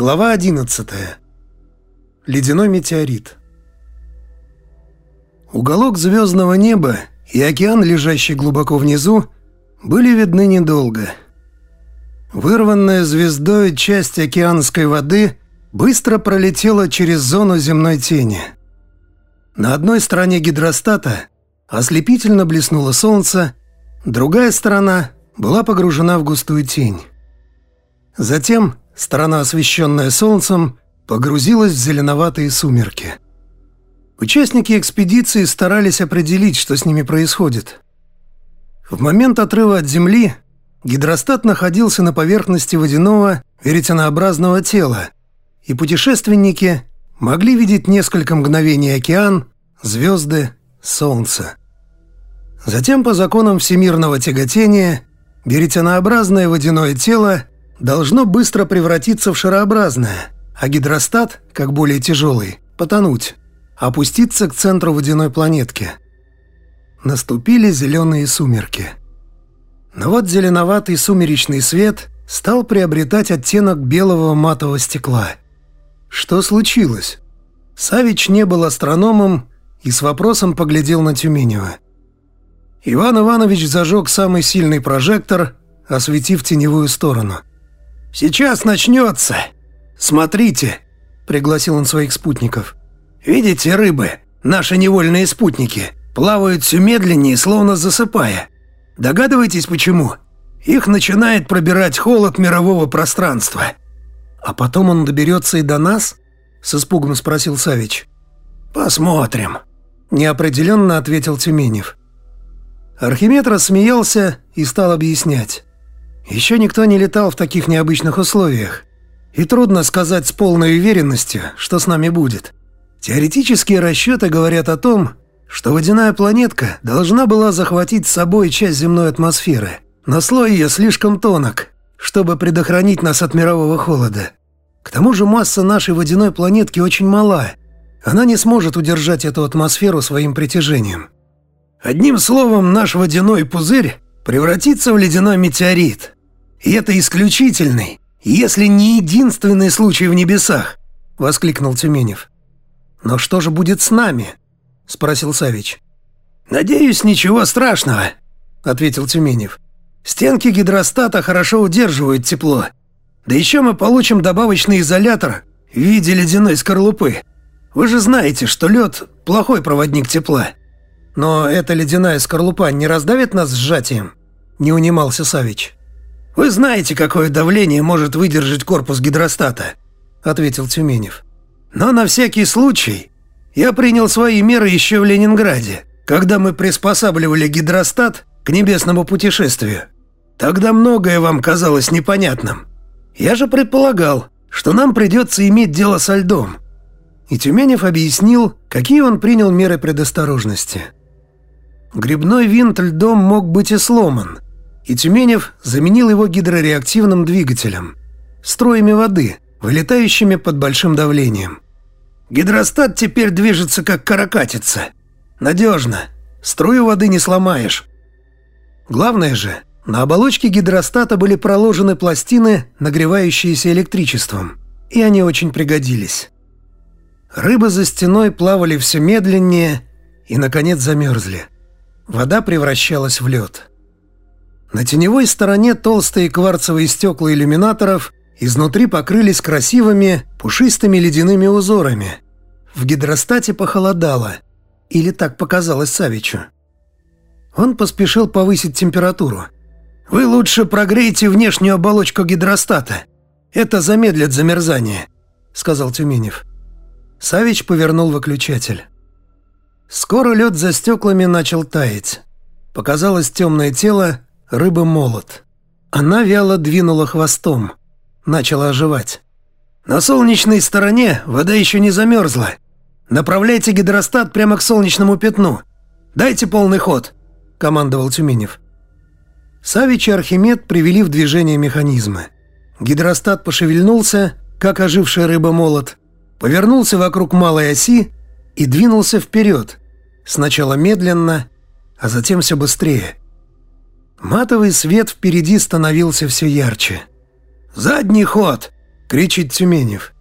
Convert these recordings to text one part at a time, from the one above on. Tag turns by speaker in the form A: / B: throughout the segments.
A: Глава 11. Ледяной метеорит. Уголок звездного неба и океан, лежащий глубоко внизу, были видны недолго. Вырванная звездой часть океанской воды быстро пролетела через зону земной тени. На одной стороне гидростата ослепительно блеснуло солнце, другая сторона была погружена в густую тень. Затем сторона, освещенная солнцем, погрузилась в зеленоватые сумерки. Участники экспедиции старались определить, что с ними происходит. В момент отрыва от Земли гидростат находился на поверхности водяного веретенообразного тела, и путешественники могли видеть несколько мгновений океан, звезды, солнце. Затем, по законам всемирного тяготения, веретенообразное водяное тело должно быстро превратиться в шарообразное, а гидростат, как более тяжелый, потонуть, опуститься к центру водяной планетки. Наступили зеленые сумерки. Но вот зеленоватый сумеречный свет стал приобретать оттенок белого матового стекла. Что случилось? Савич не был астрономом и с вопросом поглядел на Тюменева. Иван Иванович зажег самый сильный прожектор, осветив теневую сторону – «Сейчас начнется. Смотрите», — пригласил он своих спутников. «Видите рыбы, наши невольные спутники, плавают все медленнее, словно засыпая. Догадываетесь, почему? Их начинает пробирать холод мирового пространства». «А потом он доберется и до нас?» — с испугом спросил Савич. «Посмотрим», — неопределенно ответил Тюменев. Архимед рассмеялся и стал объяснять. Еще никто не летал в таких необычных условиях. И трудно сказать с полной уверенностью, что с нами будет. Теоретические расчеты говорят о том, что водяная планетка должна была захватить с собой часть земной атмосферы, но слой ее слишком тонок, чтобы предохранить нас от мирового холода. К тому же масса нашей водяной планетки очень мала. Она не сможет удержать эту атмосферу своим притяжением. Одним словом, наш водяной пузырь превратиться в ледяной метеорит. И это исключительный, если не единственный случай в небесах, воскликнул Тюменев. Но что же будет с нами? спросил Савич. Надеюсь, ничего страшного, ответил Тюменев. Стенки гидростата хорошо удерживают тепло. Да еще мы получим добавочный изолятор в виде ледяной скорлупы. Вы же знаете, что лед – плохой проводник тепла. Но эта ледяная скорлупа не раздавит нас сжатием?» – не унимался Савич. «Вы знаете, какое давление может выдержать корпус гидростата», – ответил Тюменев. «Но на всякий случай я принял свои меры еще в Ленинграде, когда мы приспосабливали гидростат к небесному путешествию. Тогда многое вам казалось непонятным. Я же предполагал, что нам придется иметь дело со льдом». И Тюменев объяснил, какие он принял меры предосторожности – Грибной винт льдом мог быть и сломан, и Тюменев заменил его гидрореактивным двигателем, строями воды, вылетающими под большим давлением. Гидростат теперь движется как каракатица. Надежно. Струю воды не сломаешь. Главное же, на оболочке гидростата были проложены пластины, нагревающиеся электричеством, и они очень пригодились. Рыбы за стеной плавали все медленнее и, наконец, замерзли. Вода превращалась в лед. На теневой стороне толстые кварцевые стекла иллюминаторов изнутри покрылись красивыми пушистыми ледяными узорами. В гидростате похолодало. Или так показалось Савичу. Он поспешил повысить температуру. «Вы лучше прогрейте внешнюю оболочку гидростата. Это замедлит замерзание», — сказал Тюменев. Савич повернул выключатель. Скоро лед за стеклами начал таять. Показалось темное тело рыбы-молот. Она вяло двинула хвостом. Начала оживать. «На солнечной стороне вода еще не замерзла. Направляйте гидростат прямо к солнечному пятну. Дайте полный ход», — командовал Тюменев. Савич и Архимед привели в движение механизмы. Гидростат пошевельнулся, как ожившая рыба-молот, повернулся вокруг малой оси и двинулся вперед, Сначала медленно, а затем все быстрее. Матовый свет впереди становился все ярче. «Задний ход!» — кричит Тюменев.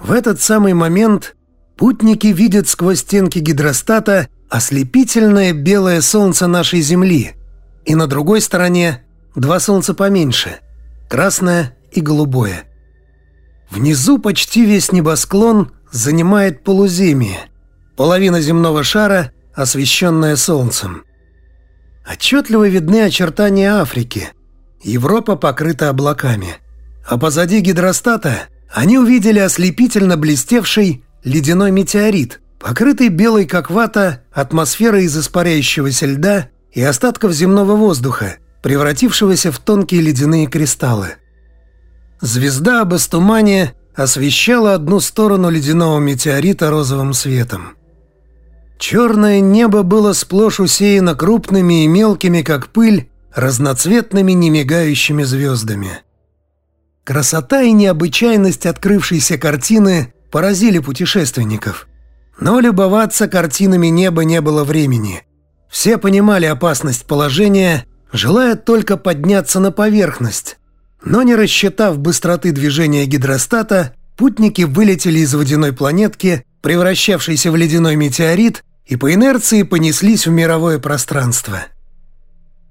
A: В этот самый момент путники видят сквозь стенки гидростата ослепительное белое солнце нашей Земли, и на другой стороне два солнца поменьше – красное и голубое. Внизу почти весь небосклон занимает полуземье, половина земного шара, освещенная солнцем. Отчетливо видны очертания Африки. Европа покрыта облаками. А позади гидростата они увидели ослепительно блестевший ледяной метеорит, покрытый белой как вата атмосферой из испаряющегося льда и остатков земного воздуха, превратившегося в тонкие ледяные кристаллы. Звезда об Астумане освещала одну сторону ледяного метеорита розовым светом. Черное небо было сплошь усеяно крупными и мелкими, как пыль, разноцветными немигающими звездами. Красота и необычайность открывшейся картины поразили путешественников. Но любоваться картинами неба не было времени. Все понимали опасность положения, желая только подняться на поверхность. Но не рассчитав быстроты движения гидростата, путники вылетели из водяной планетки, превращавшейся в ледяной метеорит, и по инерции понеслись в мировое пространство.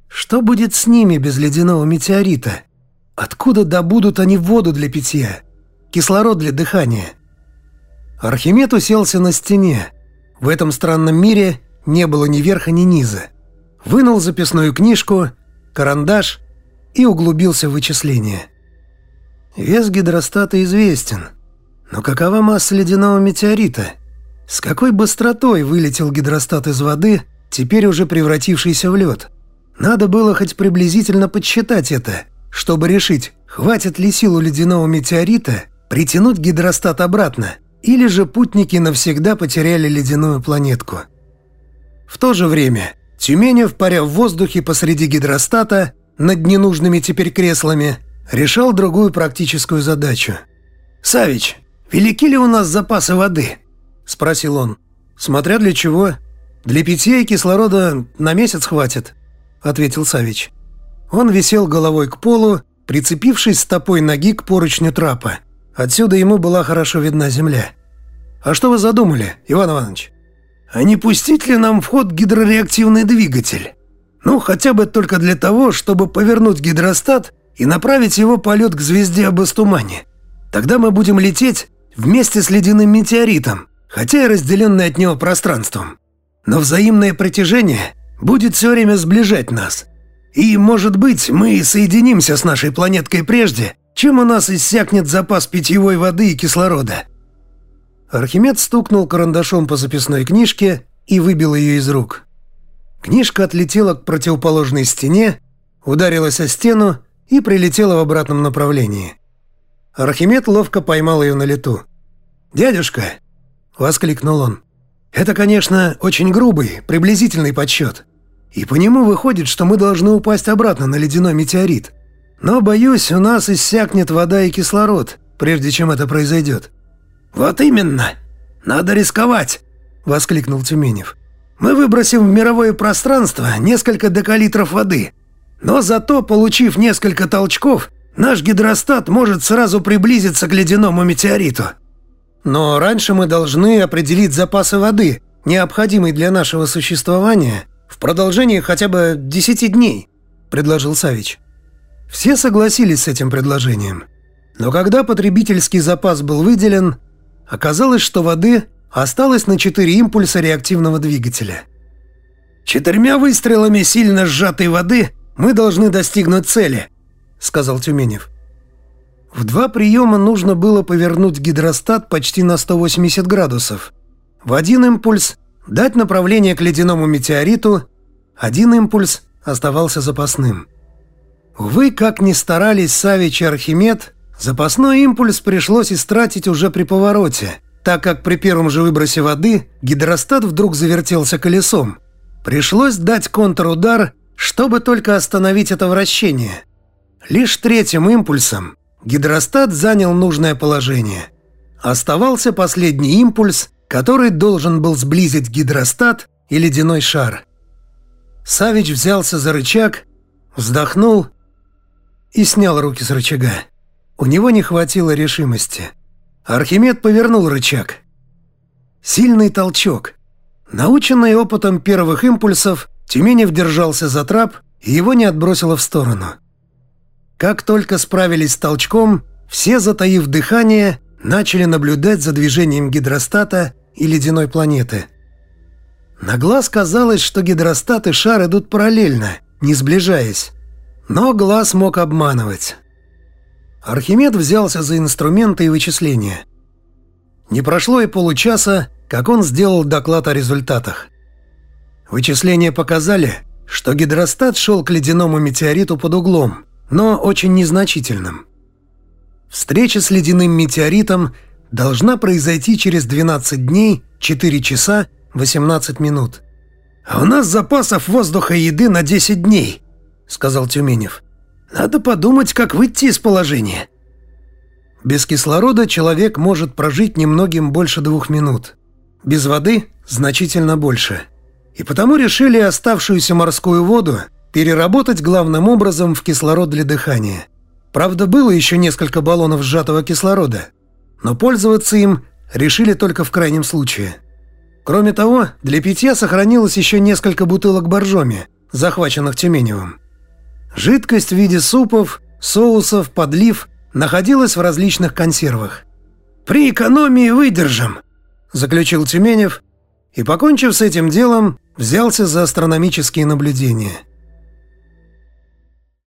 A: Что будет с ними без ледяного метеорита? Откуда добудут они воду для питья? Кислород для дыхания? Архимед уселся на стене. В этом странном мире не было ни верха, ни низа. Вынул записную книжку, карандаш и углубился в вычисления. Вес гидростата известен. Но какова масса ледяного метеорита? С какой быстротой вылетел гидростат из воды, теперь уже превратившийся в лед? Надо было хоть приблизительно подсчитать это, чтобы решить, хватит ли силу ледяного метеорита притянуть гидростат обратно, или же путники навсегда потеряли ледяную планетку. В то же время Тюменев, паря в воздухе посреди гидростата, над ненужными теперь креслами, решал другую практическую задачу. «Савич, велики ли у нас запасы воды?» – спросил он. «Смотря для чего. Для питья и кислорода на месяц хватит», – ответил Савич. Он висел головой к полу, прицепившись стопой ноги к поручню трапа. Отсюда ему была хорошо видна земля. «А что вы задумали, Иван Иванович?» «А не пустить ли нам в ход гидрореактивный двигатель? Ну, хотя бы только для того, чтобы повернуть гидростат и направить его полет к звезде об Астумане. Тогда мы будем лететь вместе с ледяным метеоритом, хотя и разделенные от него пространством. Но взаимное притяжение будет все время сближать нас. И, может быть, мы соединимся с нашей планеткой прежде, чем у нас иссякнет запас питьевой воды и кислорода». Архимед стукнул карандашом по записной книжке и выбил ее из рук. Книжка отлетела к противоположной стене, ударилась о стену и прилетела в обратном направлении. Архимед ловко поймал ее на лету. «Дядюшка, — воскликнул он. «Это, конечно, очень грубый, приблизительный подсчет. И по нему выходит, что мы должны упасть обратно на ледяной метеорит. Но, боюсь, у нас иссякнет вода и кислород, прежде чем это произойдет». «Вот именно! Надо рисковать!» — воскликнул Тюменев. «Мы выбросим в мировое пространство несколько декалитров воды, но зато, получив несколько толчков, наш гидростат может сразу приблизиться к ледяному метеориту. Но раньше мы должны определить запасы воды, необходимые для нашего существования, в продолжении хотя бы 10 дней», – предложил Савич. Все согласились с этим предложением. Но когда потребительский запас был выделен, оказалось, что воды осталось на 4 импульса реактивного двигателя. «Четырьмя выстрелами сильно сжатой воды мы должны достигнуть цели», – сказал Тюменев. В два приема нужно было повернуть гидростат почти на 180 градусов. В один импульс дать направление к ледяному метеориту, один импульс оставался запасным. Увы, как ни старались Савич и Архимед, запасной импульс пришлось истратить уже при повороте, так как при первом же выбросе воды гидростат вдруг завертелся колесом. Пришлось дать контрудар, чтобы только остановить это вращение. Лишь третьим импульсом Гидростат занял нужное положение. Оставался последний импульс, который должен был сблизить гидростат и ледяной шар. Савич взялся за рычаг, вздохнул и снял руки с рычага. у него не хватило решимости. Архимед повернул рычаг. Сильный толчок. Наученный опытом первых импульсов, Тюменев держался за трап, и его не отбросило в сторону. Как только справились с толчком, все, затаив дыхание, начали наблюдать за движением гидростата и ледяной планеты. На глаз казалось, что гидростат и шар идут параллельно, не сближаясь. Но глаз мог обманывать. Архимед взялся за инструменты и вычисления. Не прошло и получаса, как он сделал доклад о результатах. Вычисления показали, что гидростат шел к ледяному метеориту под углом, но очень незначительным. Встреча с ледяным метеоритом должна произойти через 12 дней, 4 часа, 18 минут. «А у нас запасов воздуха и еды на 10 дней», — сказал Тюменев. «Надо подумать, как выйти из положения». Без кислорода человек может прожить немногим больше двух минут. Без воды – значительно больше. И потому решили оставшуюся морскую воду переработать главным образом в кислород для дыхания. Правда, было еще несколько баллонов сжатого кислорода, но пользоваться им решили только в крайнем случае. Кроме того, для питья сохранилось еще несколько бутылок боржоми, захваченных Тюменевым. Жидкость в виде супов, соусов, подлив находилась в различных консервах. «При экономии выдержим», – заключил Тюменев, и, покончив с этим делом, взялся за астрономические наблюдения –